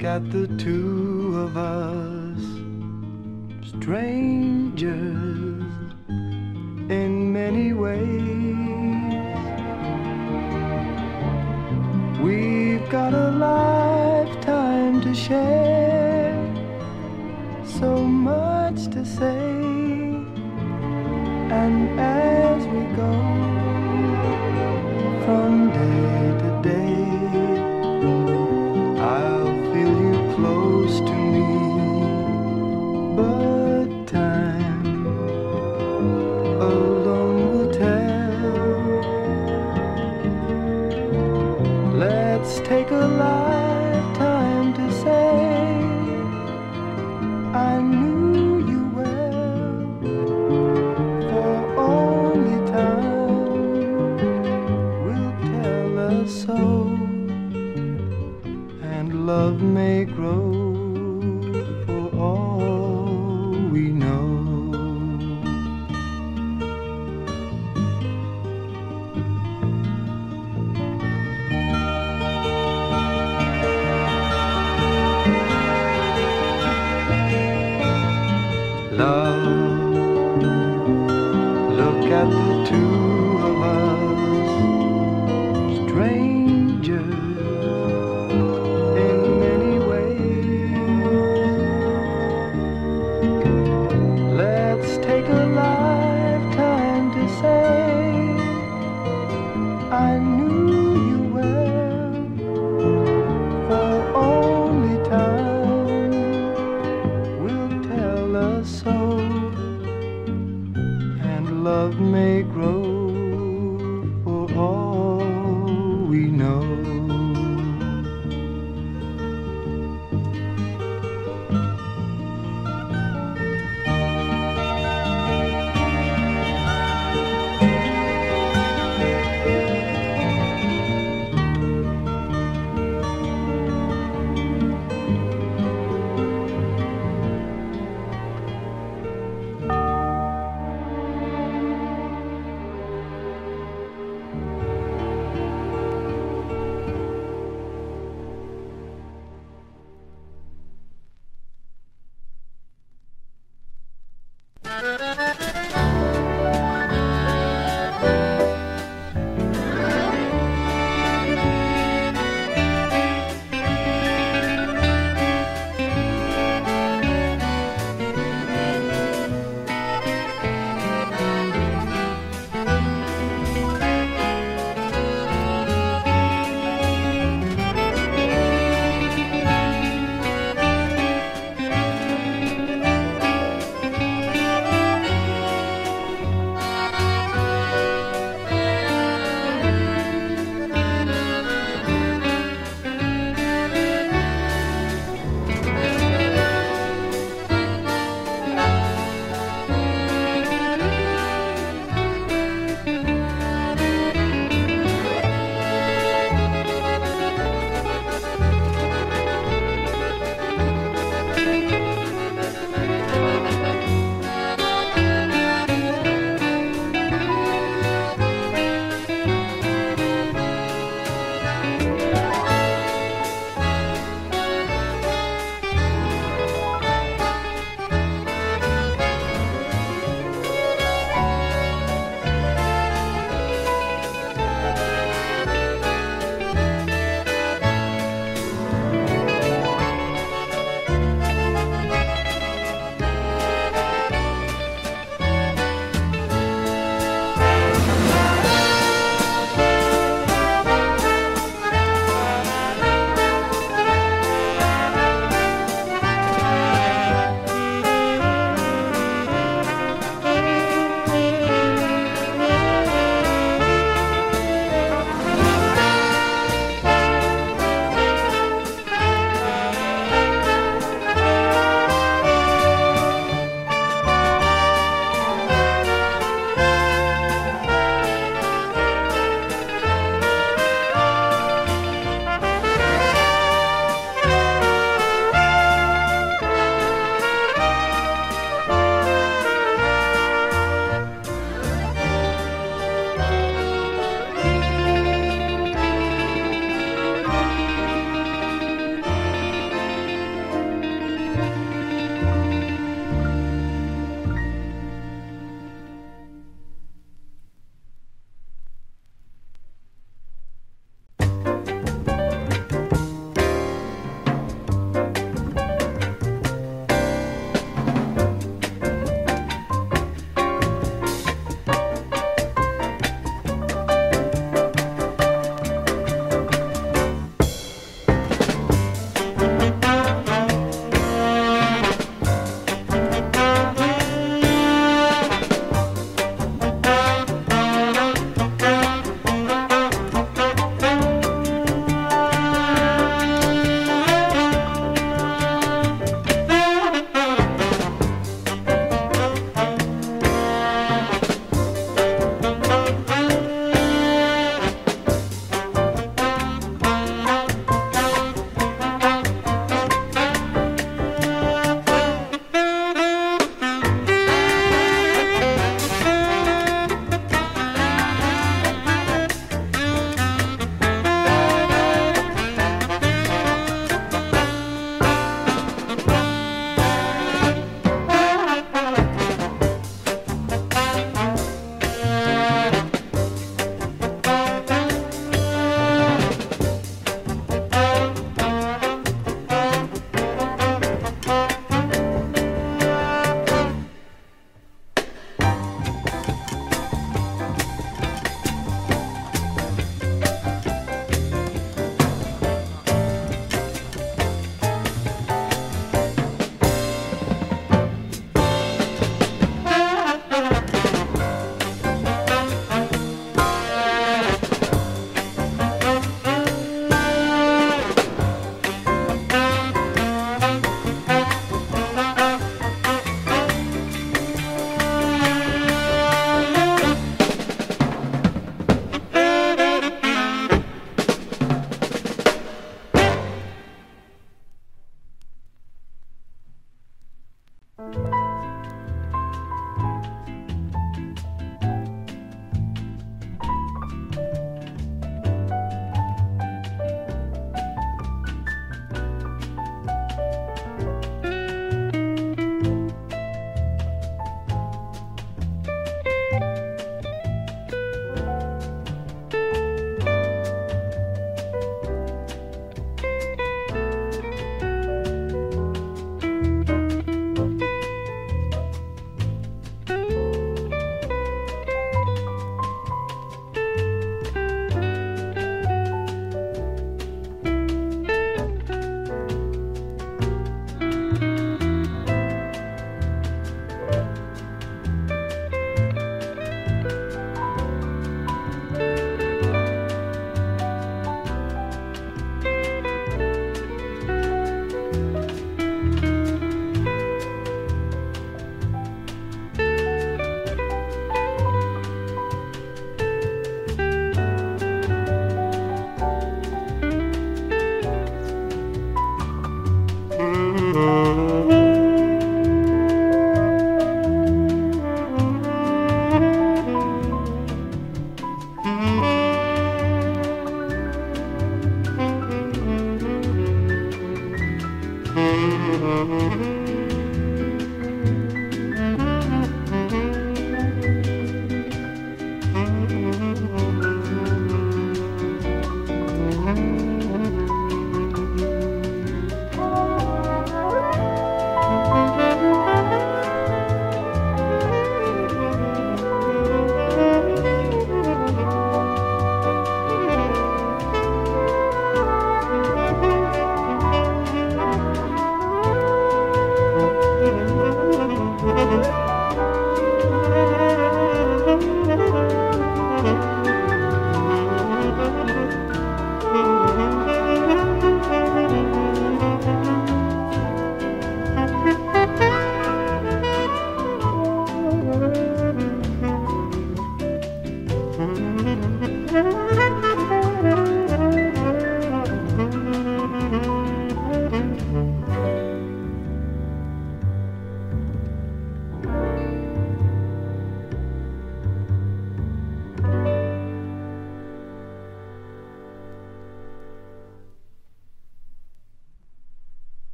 look at the two of us, strangers in many ways. We've got a lifetime to share, so much to say, and.